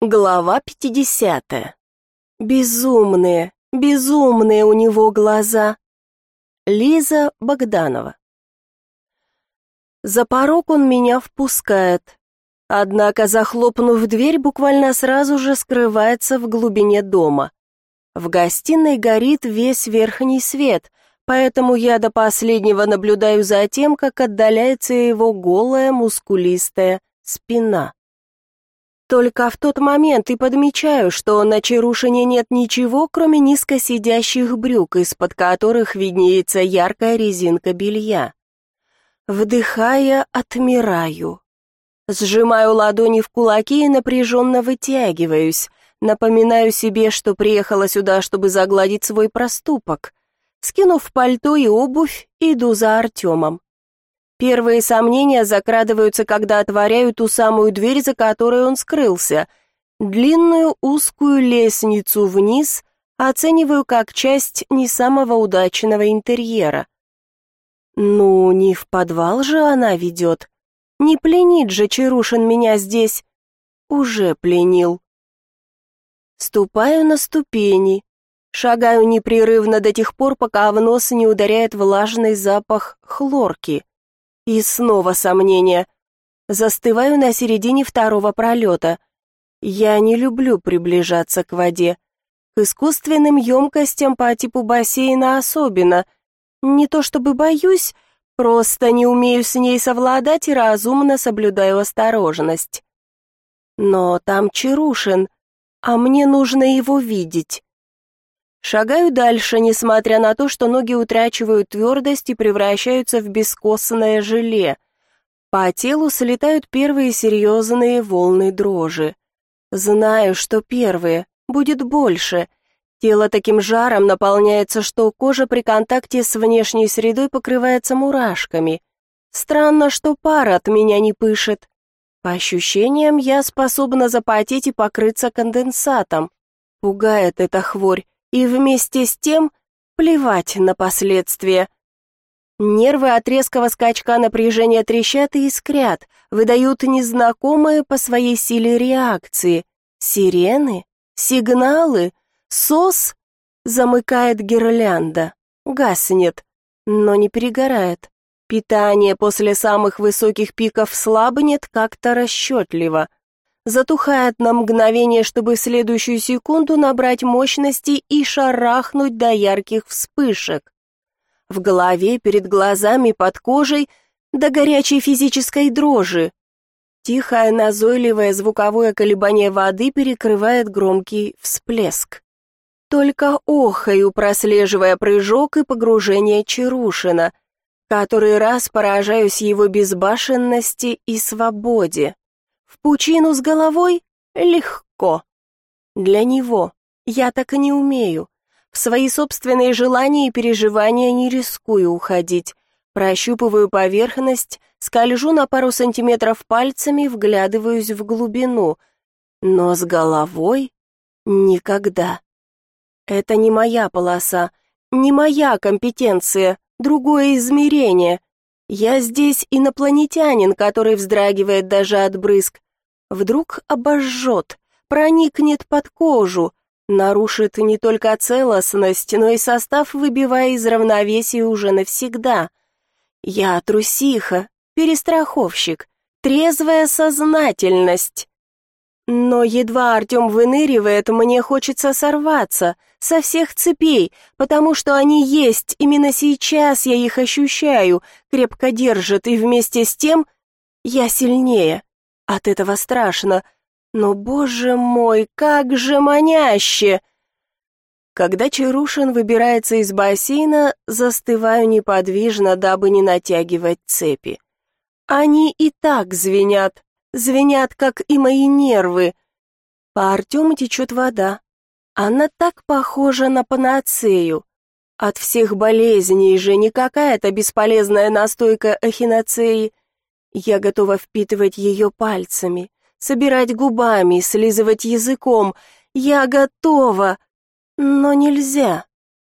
Глава 50. Безумные, безумные у него глаза. Лиза Богданова. За порог он меня впускает. Однако, захлопнув дверь, буквально сразу же скрывается в глубине дома. В гостиной горит весь верхний свет, поэтому я до последнего наблюдаю за тем, как отдаляется его голая мускулистая спина. Только в тот момент и подмечаю, что на Чарушине нет ничего, кроме низко сидящих брюк, из-под которых виднеется яркая резинка белья. Вдыхая, отмираю. Сжимаю ладони в кулаки и напряженно вытягиваюсь. Напоминаю себе, что приехала сюда, чтобы загладить свой проступок. Скинув пальто и обувь, иду за Артемом. Первые сомнения закрадываются, когда отворяю ту самую дверь, за которой он скрылся. Длинную узкую лестницу вниз оцениваю как часть не самого удачного интерьера. Ну, не в подвал же она ведет. Не пленит же Чарушин меня здесь. Уже пленил. Ступаю на ступени, шагаю непрерывно до тех пор, пока в нос не ударяет влажный запах хлорки. И снова сомнения. Застываю на середине второго пролета. Я не люблю приближаться к воде. К искусственным емкостям по типу бассейна особенно. Не то чтобы боюсь, просто не умею с ней совладать и разумно соблюдаю осторожность. Но там Чарушин, а мне нужно его видеть. Шагаю дальше, несмотря на то, что ноги утрачивают твердость и превращаются в бескостное желе. По телу слетают первые серьезные волны дрожи. Знаю, что первые, будет больше. Тело таким жаром наполняется, что кожа при контакте с внешней средой покрывается мурашками. Странно, что пар от меня не пышет. По ощущениям, я способна запотеть и покрыться конденсатом. Пугает эта хворь и вместе с тем плевать на последствия. Нервы от резкого скачка напряжения трещат и искрят, выдают незнакомые по своей силе реакции. Сирены, сигналы, сос замыкает гирлянда, гаснет, но не перегорает. Питание после самых высоких пиков слабнет как-то расчетливо затухает на мгновение, чтобы в следующую секунду набрать мощности и шарахнуть до ярких вспышек. В голове, перед глазами, под кожей, до горячей физической дрожи. Тихое, назойливое звуковое колебание воды перекрывает громкий всплеск. Только охаю, прослеживая прыжок и погружение Чарушина, который раз поражаюсь его безбашенности и свободе. В пучину с головой легко. Для него я так и не умею. В свои собственные желания и переживания не рискую уходить. Прощупываю поверхность, скольжу на пару сантиметров пальцами, вглядываюсь в глубину. Но с головой никогда. Это не моя полоса, не моя компетенция, другое измерение. Я здесь инопланетянин, который вздрагивает даже от брызг. Вдруг обожжет, проникнет под кожу, нарушит не только целостность, но и состав, выбивая из равновесия уже навсегда. Я трусиха, перестраховщик, трезвая сознательность. Но едва Артем выныривает, мне хочется сорваться со всех цепей, потому что они есть, именно сейчас я их ощущаю, крепко держат, и вместе с тем я сильнее. От этого страшно, но, боже мой, как же маняще! Когда Чарушин выбирается из бассейна, застываю неподвижно, дабы не натягивать цепи. Они и так звенят, звенят, как и мои нервы. По Артему течет вода. Она так похожа на панацею. От всех болезней же не какая-то бесполезная настойка ахиноцеи. Я готова впитывать ее пальцами, собирать губами, слизывать языком. Я готова, но нельзя.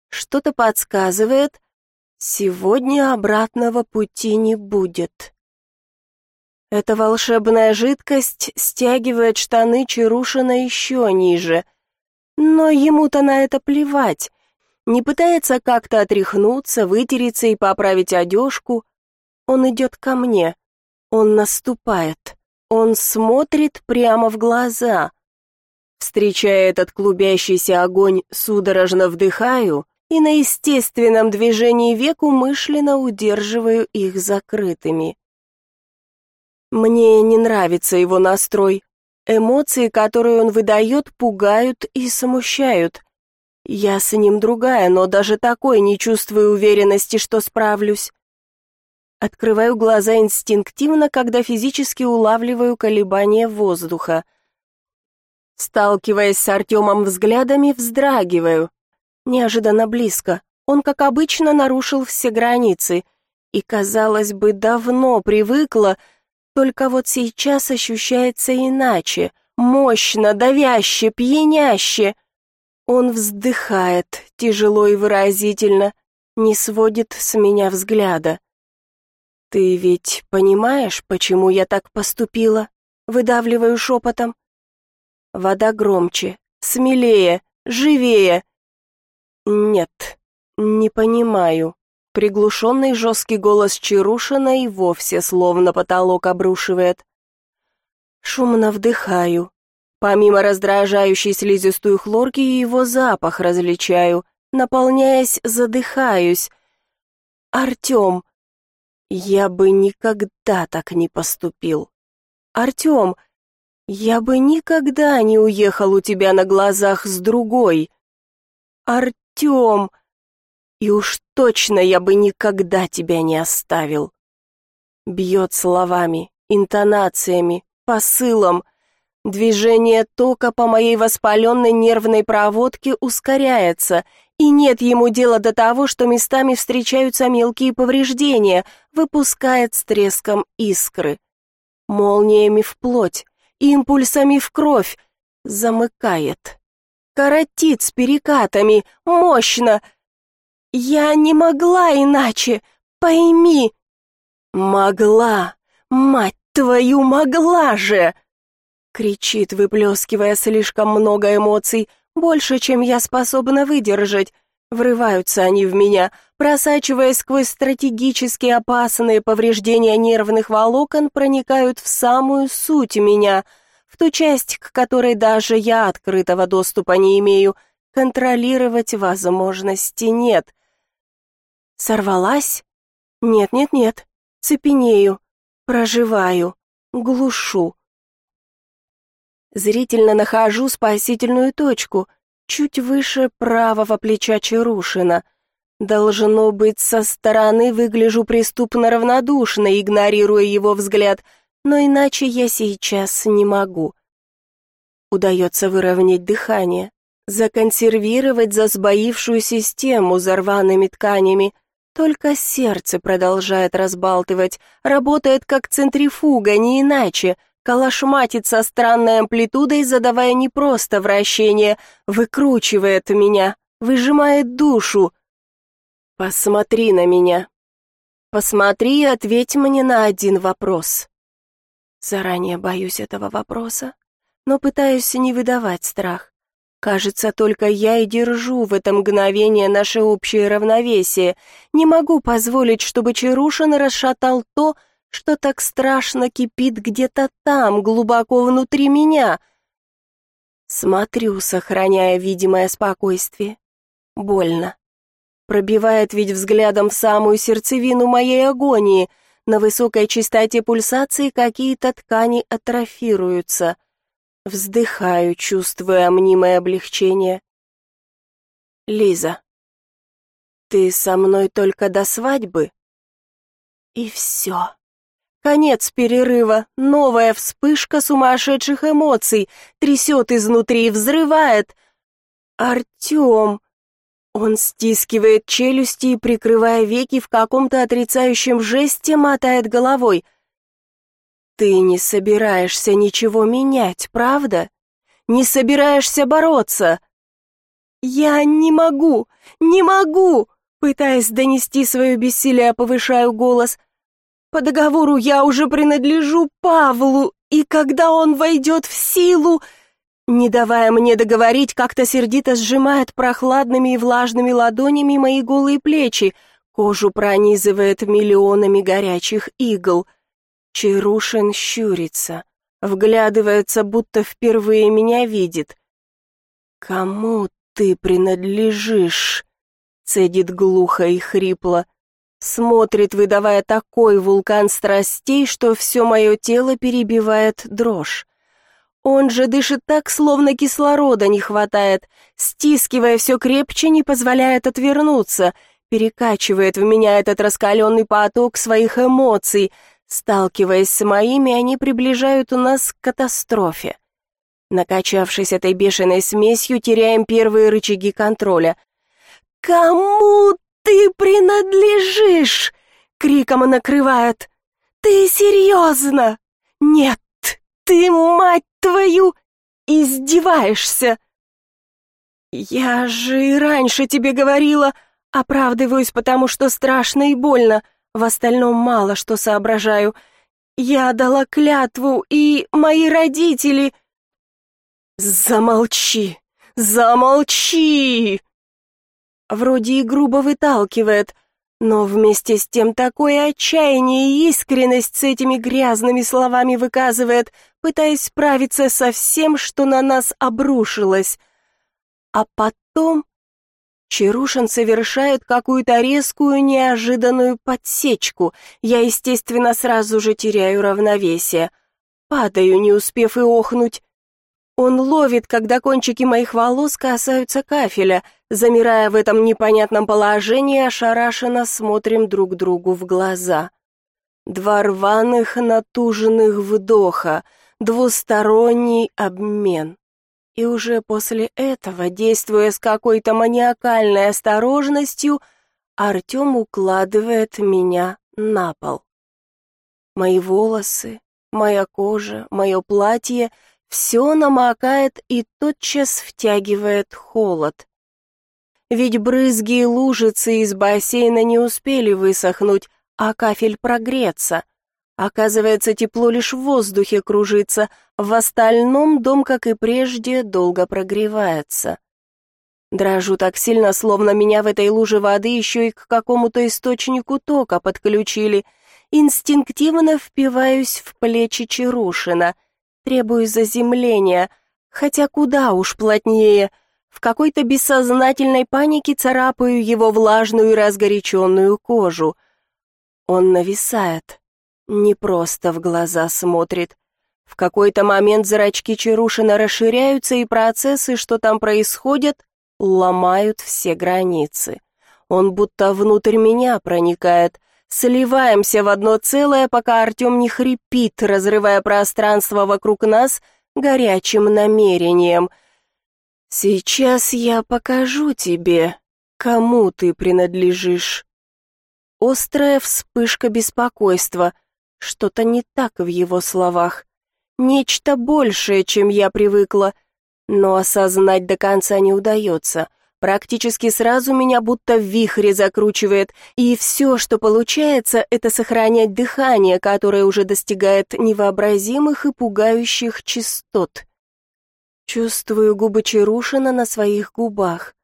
Что-то подсказывает, сегодня обратного пути не будет. Эта волшебная жидкость стягивает штаны Чарушина еще ниже. Но ему-то на это плевать. Не пытается как-то отряхнуться, вытереться и поправить одежку. Он идет ко мне. Он наступает. Он смотрит прямо в глаза. Встречая этот клубящийся огонь, судорожно вдыхаю и на естественном движении век умышленно удерживаю их закрытыми. Мне не нравится его настрой. Эмоции, которые он выдает, пугают и смущают. Я с ним другая, но даже такой не чувствую уверенности, что справлюсь. Открываю глаза инстинктивно, когда физически улавливаю колебания воздуха. Сталкиваясь с Артемом взглядами, вздрагиваю. Неожиданно близко. Он, как обычно, нарушил все границы. И, казалось бы, давно привыкла, только вот сейчас ощущается иначе. Мощно, давяще, пьяняще. Он вздыхает, тяжело и выразительно, не сводит с меня взгляда. «Ты ведь понимаешь, почему я так поступила?» Выдавливаю шепотом. Вода громче, смелее, живее. «Нет, не понимаю». Приглушенный жесткий голос Чарушина и вовсе словно потолок обрушивает. Шумно вдыхаю. Помимо раздражающей слизистую хлорки, его запах различаю. Наполняясь, задыхаюсь. «Артем, я бы никогда так не поступил. Артем, я бы никогда не уехал у тебя на глазах с другой. Артем, и уж точно я бы никогда тебя не оставил. Бьет словами, интонациями, посылом. Движение тока по моей воспаленной нервной проводке ускоряется, и нет ему дела до того, что местами встречаются мелкие повреждения, выпускает с треском искры. Молниями в плоть, импульсами в кровь, замыкает. Коротит с перекатами, мощно. Я не могла иначе, пойми. Могла, мать твою, могла же! Кричит, выплескивая слишком много эмоций, больше, чем я способна выдержать. Врываются они в меня, просачиваясь сквозь стратегически опасные повреждения нервных волокон, проникают в самую суть меня, в ту часть, к которой даже я открытого доступа не имею, контролировать возможности нет. Сорвалась? Нет-нет-нет, цепенею, проживаю, глушу. Зрительно нахожу спасительную точку, чуть выше правого плеча Чарушина. Должно быть, со стороны выгляжу преступно равнодушно, игнорируя его взгляд, но иначе я сейчас не могу. Удается выровнять дыхание, законсервировать засбоившую систему за рваными тканями, только сердце продолжает разбалтывать, работает как центрифуга, не иначе — Калашматит со странной амплитудой, задавая не просто вращение, выкручивает меня, выжимает душу. Посмотри на меня. Посмотри и ответь мне на один вопрос. Заранее боюсь этого вопроса, но пытаюсь не выдавать страх. Кажется, только я и держу в это мгновение наше общее равновесие. Не могу позволить, чтобы Чарушин расшатал то, что так страшно кипит где-то там, глубоко внутри меня. Смотрю, сохраняя видимое спокойствие. Больно. Пробивает ведь взглядом в самую сердцевину моей агонии. На высокой частоте пульсации какие-то ткани атрофируются. Вздыхаю, чувствуя мнимое облегчение. Лиза, ты со мной только до свадьбы? И все. Конец перерыва, новая вспышка сумасшедших эмоций, трясет изнутри и взрывает. Артем... Он стискивает челюсти и, прикрывая веки, в каком-то отрицающем жесте мотает головой. «Ты не собираешься ничего менять, правда? Не собираешься бороться?» «Я не могу, не могу!» Пытаясь донести свое бессилие, повышаю голос – По договору я уже принадлежу Павлу, и когда он войдет в силу...» Не давая мне договорить, как-то сердито сжимает прохладными и влажными ладонями мои голые плечи, кожу пронизывает миллионами горячих игл. Чарушин щурится, вглядывается, будто впервые меня видит. «Кому ты принадлежишь?» — цедит глухо и хрипло. Смотрит, выдавая такой вулкан страстей, что все мое тело перебивает дрожь. Он же дышит так, словно кислорода не хватает, стискивая все крепче, не позволяет отвернуться, перекачивает в меня этот раскаленный поток своих эмоций. Сталкиваясь с моими, они приближают нас к катастрофе. Накачавшись этой бешеной смесью, теряем первые рычаги контроля. «Кому ты принадлежишь?» — криком накрывает. «Ты серьезно? Нет, ты, мать твою, издеваешься!» «Я же и раньше тебе говорила, оправдываюсь, потому что страшно и больно, в остальном мало что соображаю. Я дала клятву, и мои родители...» «Замолчи! Замолчи!» Вроде и грубо выталкивает, но вместе с тем такое отчаяние и искренность с этими грязными словами выказывает, пытаясь справиться со всем, что на нас обрушилось. А потом Чарушин совершает какую-то резкую, неожиданную подсечку. Я, естественно, сразу же теряю равновесие. Падаю, не успев и охнуть. Он ловит, когда кончики моих волос касаются кафеля. Замирая в этом непонятном положении, ошарашенно смотрим друг другу в глаза. Два рваных, натуженных вдоха, двусторонний обмен. И уже после этого, действуя с какой-то маниакальной осторожностью, Артем укладывает меня на пол. Мои волосы, моя кожа, мое платье — все намокает и тотчас втягивает холод. Ведь брызги и лужицы из бассейна не успели высохнуть, а кафель прогреться. Оказывается, тепло лишь в воздухе кружится, в остальном дом, как и прежде, долго прогревается. Дрожу так сильно, словно меня в этой луже воды еще и к какому-то источнику тока подключили. Инстинктивно впиваюсь в плечи Чарушина — Требую заземления, хотя куда уж плотнее. В какой-то бессознательной панике царапаю его влажную и разгоряченную кожу. Он нависает, не просто в глаза смотрит. В какой-то момент зрачки Чарушина расширяются, и процессы, что там происходят, ломают все границы. Он будто внутрь меня проникает, сливаемся в одно целое, пока Артем не хрипит, разрывая пространство вокруг нас горячим намерением. «Сейчас я покажу тебе, кому ты принадлежишь». Острая вспышка беспокойства, что-то не так в его словах, нечто большее, чем я привыкла, но осознать до конца не удается — Практически сразу меня будто в вихре закручивает, и все, что получается, это сохранять дыхание, которое уже достигает невообразимых и пугающих частот. Чувствую губы Чарушина на своих губах.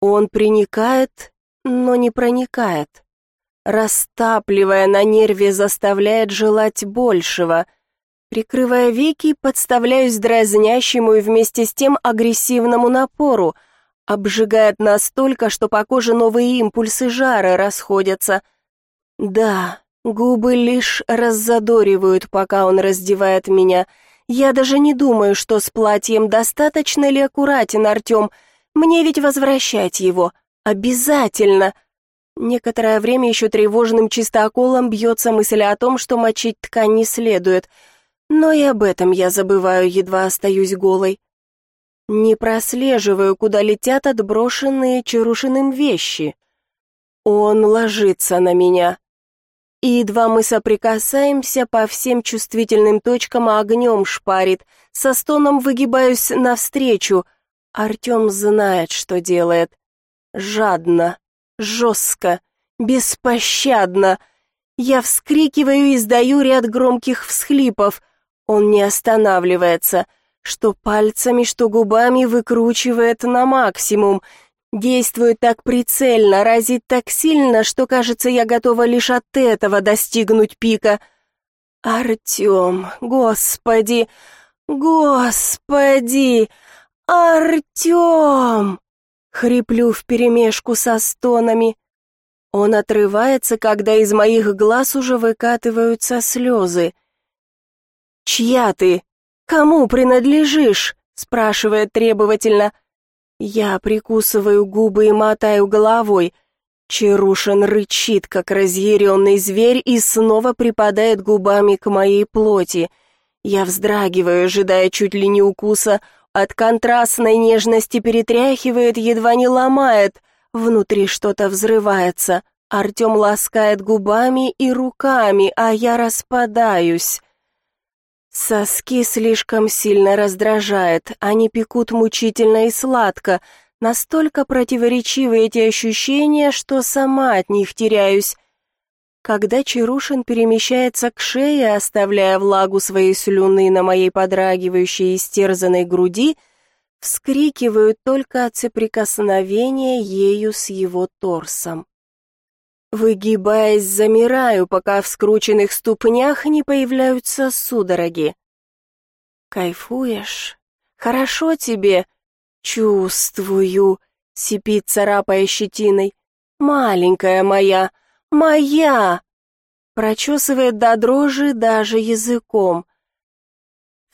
Он приникает, но не проникает. Растапливая на нерве, заставляет желать большего. Прикрывая веки, подставляюсь дразнящему и вместе с тем агрессивному напору — обжигает настолько, что по коже новые импульсы жара расходятся. Да, губы лишь раззадоривают, пока он раздевает меня. Я даже не думаю, что с платьем достаточно ли аккуратен Артем. Мне ведь возвращать его. Обязательно. Некоторое время еще тревожным чистоколом бьется мысль о том, что мочить ткань не следует. Но и об этом я забываю, едва остаюсь голой. Не прослеживаю, куда летят отброшенные Чарушиным вещи. Он ложится на меня. И едва мы соприкасаемся, по всем чувствительным точкам огнем шпарит, со стоном выгибаюсь навстречу. Артем знает, что делает. Жадно, жестко, беспощадно. Я вскрикиваю и издаю ряд громких всхлипов. Он не останавливается, что пальцами, что губами выкручивает на максимум. Действует так прицельно, разит так сильно, что, кажется, я готова лишь от этого достигнуть пика. Артем, господи, господи, Артем! Хриплю вперемешку со стонами. Он отрывается, когда из моих глаз уже выкатываются слезы. «Чья ты? Кому принадлежишь?» — спрашивает требовательно. Я прикусываю губы и мотаю головой. Чарушин рычит, как разъяренный зверь, и снова припадает губами к моей плоти. Я вздрагиваю, ожидая чуть ли не укуса. От контрастной нежности перетряхивает, едва не ломает — Внутри что-то взрывается. Артем ласкает губами и руками, а я распадаюсь. Соски слишком сильно раздражает, они пекут мучительно и сладко, настолько противоречивы эти ощущения, что сама от них теряюсь. Когда Чарушин перемещается к шее, оставляя влагу своей слюны на моей подрагивающей и стерзанной груди, — вскрикиваю только от соприкосновения ею с его торсом. Выгибаясь, замираю, пока в скрученных ступнях не появляются судороги. «Кайфуешь? Хорошо тебе?» «Чувствую», — сипит, царапая щетиной. «Маленькая моя, моя!» Прочесывает до дрожи даже языком.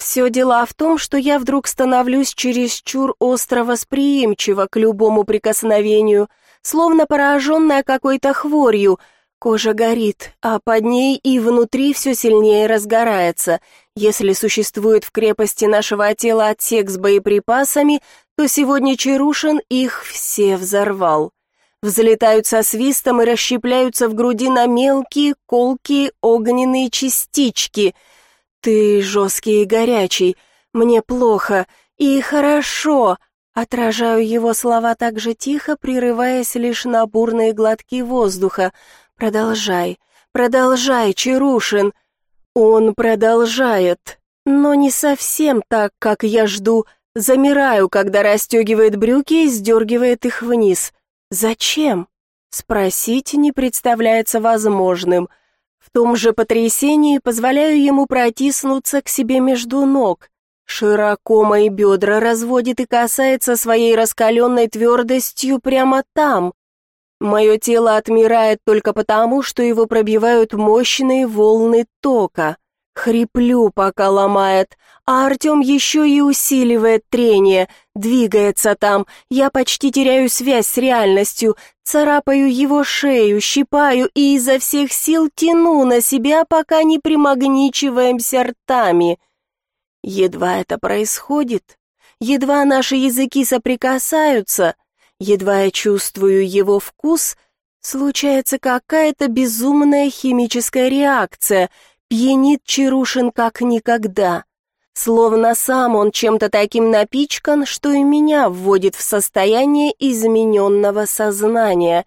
Все дело в том, что я вдруг становлюсь чересчур остро восприимчива к любому прикосновению, словно пораженная какой-то хворью. Кожа горит, а под ней и внутри все сильнее разгорается. Если существует в крепости нашего тела отсек с боеприпасами, то сегодня Чарушин их все взорвал. Взлетают со свистом и расщепляются в груди на мелкие, колкие, огненные частички — «Ты жесткий и горячий, мне плохо и хорошо», отражаю его слова так же тихо, прерываясь лишь на бурные глотки воздуха. «Продолжай, продолжай, Чарушин!» Он продолжает, но не совсем так, как я жду. Замираю, когда расстегивает брюки и сдергивает их вниз. «Зачем?» Спросить не представляется возможным — в том же потрясении позволяю ему протиснуться к себе между ног. Широко мои бедра разводит и касается своей раскаленной твердостью прямо там. Мое тело отмирает только потому, что его пробивают мощные волны тока. Хриплю, пока ломает, а Артем еще и усиливает трение, двигается там. Я почти теряю связь с реальностью, царапаю его шею, щипаю и изо всех сил тяну на себя, пока не примагничиваемся ртами. Едва это происходит, едва наши языки соприкасаются, едва я чувствую его вкус, случается какая-то безумная химическая реакция — Пьянит Чарушин как никогда. Словно сам он чем-то таким напичкан, что и меня вводит в состояние измененного сознания.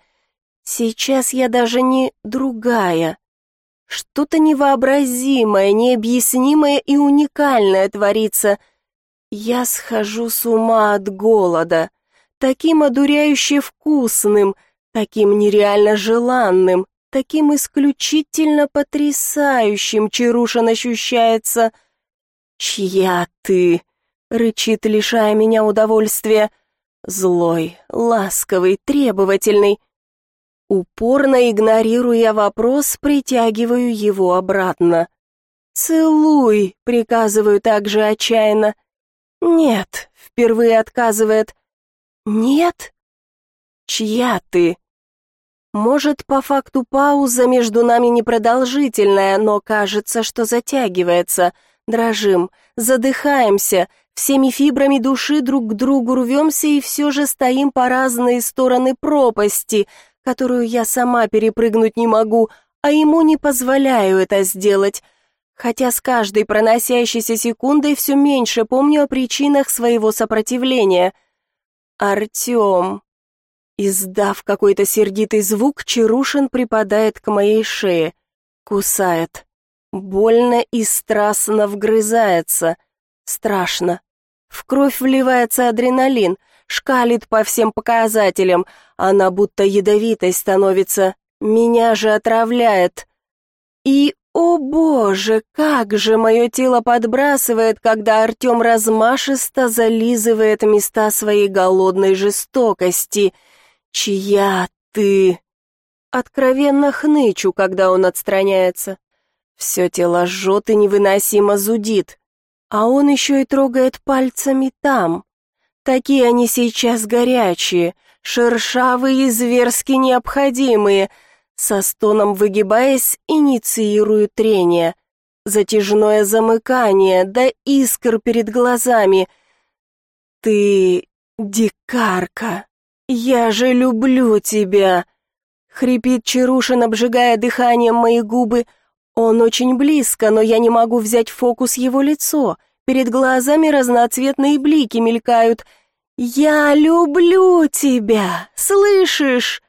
Сейчас я даже не другая. Что-то невообразимое, необъяснимое и уникальное творится. Я схожу с ума от голода. Таким одуряюще вкусным, таким нереально желанным, Таким исключительно потрясающим Чарушин ощущается. «Чья ты?» — рычит, лишая меня удовольствия. Злой, ласковый, требовательный. Упорно игнорируя вопрос, притягиваю его обратно. «Целуй!» — приказываю также отчаянно. «Нет», — впервые отказывает. «Нет?» «Чья ты?» Может, по факту пауза между нами непродолжительная, но кажется, что затягивается. Дрожим, задыхаемся, всеми фибрами души друг к другу рвемся и все же стоим по разные стороны пропасти, которую я сама перепрыгнуть не могу, а ему не позволяю это сделать. Хотя с каждой проносящейся секундой все меньше помню о причинах своего сопротивления. «Артем», Издав какой-то сердитый звук, Чарушин припадает к моей шее. Кусает. Больно и страстно вгрызается. Страшно. В кровь вливается адреналин, шкалит по всем показателям. Она будто ядовитой становится. Меня же отравляет. И, о боже, как же мое тело подбрасывает, когда Артем размашисто зализывает места своей голодной жестокости. Чья ты? Откровенно хнычу, когда он отстраняется. Все тело жжет и невыносимо зудит. А он еще и трогает пальцами там. Такие они сейчас горячие, шершавые и зверски необходимые. Со стоном выгибаясь, инициирую трение. Затяжное замыкание, да искр перед глазами. Ты дикарка. Я же люблю тебя. Хрипит Чарушин, обжигая дыханием мои губы. Он очень близко, но я не могу взять фокус его лицо. Перед глазами разноцветные блики мелькают. «Я люблю тебя! Слышишь?»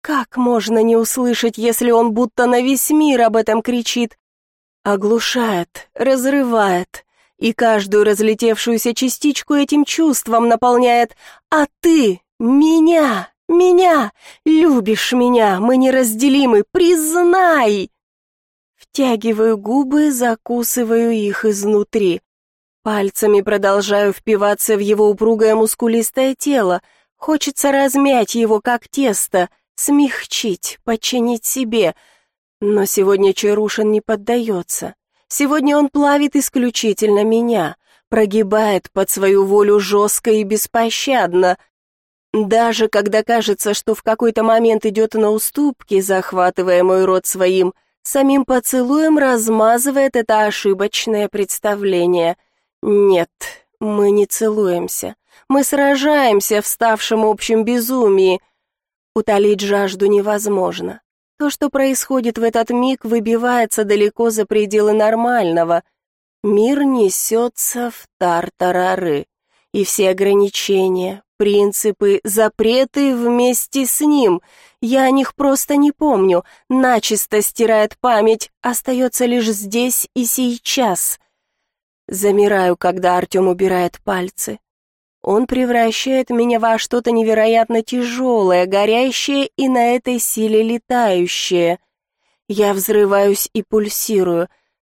Как можно не услышать, если он будто на весь мир об этом кричит? Оглушает, разрывает, и каждую разлетевшуюся частичку этим чувством наполняет. «А ты меня, меня, любишь меня, мы неразделимы, признай!» Втягиваю губы, закусываю их изнутри. Пальцами продолжаю впиваться в его упругое мускулистое тело. Хочется размять его, как тесто, смягчить, подчинить себе. Но сегодня Чарушин не поддается. Сегодня он плавит исключительно меня, прогибает под свою волю жестко и беспощадно. Даже когда кажется, что в какой-то момент идет на уступки, захватывая мой рот своим, самим поцелуем размазывает это ошибочное представление. Нет, мы не целуемся. Мы сражаемся в ставшем общем безумии. Утолить жажду невозможно. То, что происходит в этот миг, выбивается далеко за пределы нормального. Мир несется в тартарары, и все ограничения, принципы, запреты вместе с ним. Я о них просто не помню, начисто стирает память, остается лишь здесь и сейчас. Замираю, когда Артем убирает пальцы. Он превращает меня во что-то невероятно тяжелое, горящее и на этой силе летающее. Я взрываюсь и пульсирую.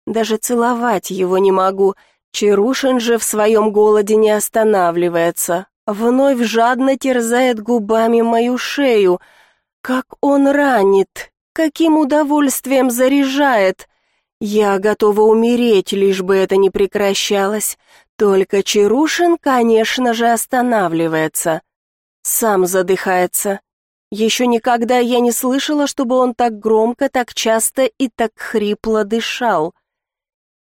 Даже целовать его не могу. Чарушин же в своем голоде не останавливается вновь жадно терзает губами мою шею. Как он ранит, каким удовольствием заряжает. Я готова умереть, лишь бы это не прекращалось. Только Чарушин, конечно же, останавливается. Сам задыхается. Еще никогда я не слышала, чтобы он так громко, так часто и так хрипло дышал.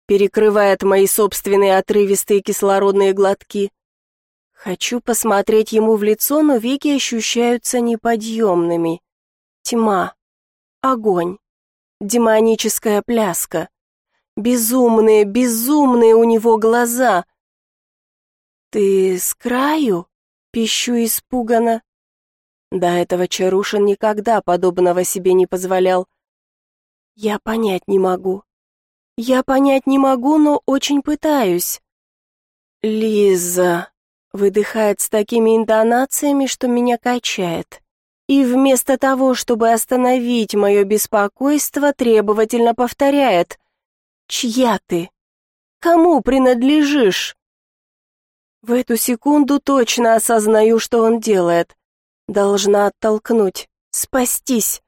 Перекрывает мои собственные отрывистые кислородные глотки. Хочу посмотреть ему в лицо, но веки ощущаются неподъемными. Тьма, огонь, демоническая пляска. Безумные, безумные у него глаза. «Ты с краю?» — пищу испуганно. До этого Чарушин никогда подобного себе не позволял. Я понять не могу. Я понять не могу, но очень пытаюсь. «Лиза», Выдыхает с такими интонациями, что меня качает. И вместо того, чтобы остановить мое беспокойство, требовательно повторяет. «Чья ты? Кому принадлежишь?» В эту секунду точно осознаю, что он делает. Должна оттолкнуть, спастись.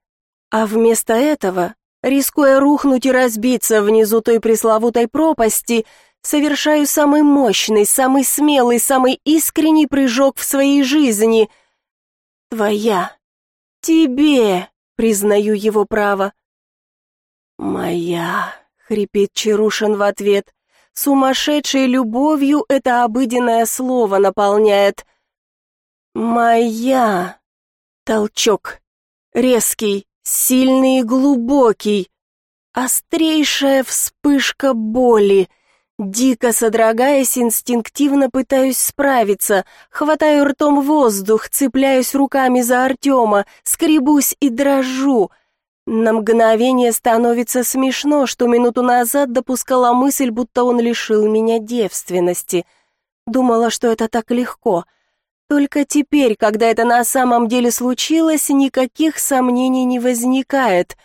А вместо этого, рискуя рухнуть и разбиться внизу той пресловутой пропасти, совершаю самый мощный, самый смелый, самый искренний прыжок в своей жизни. Твоя. Тебе, признаю его право. Моя, хрипит Чарушин в ответ. Сумасшедшей любовью это обыденное слово наполняет. Моя. Толчок. Резкий, сильный и глубокий. Острейшая вспышка боли — Дико содрогаясь, инстинктивно пытаюсь справиться, хватаю ртом воздух, цепляюсь руками за Артема, скребусь и дрожу. На мгновение становится смешно, что минуту назад допускала мысль, будто он лишил меня девственности. Думала, что это так легко. Только теперь, когда это на самом деле случилось, никаких сомнений не возникает.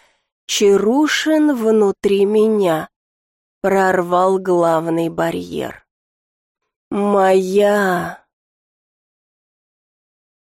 Чарушин внутри меня прорвал главный барьер. «Моя!»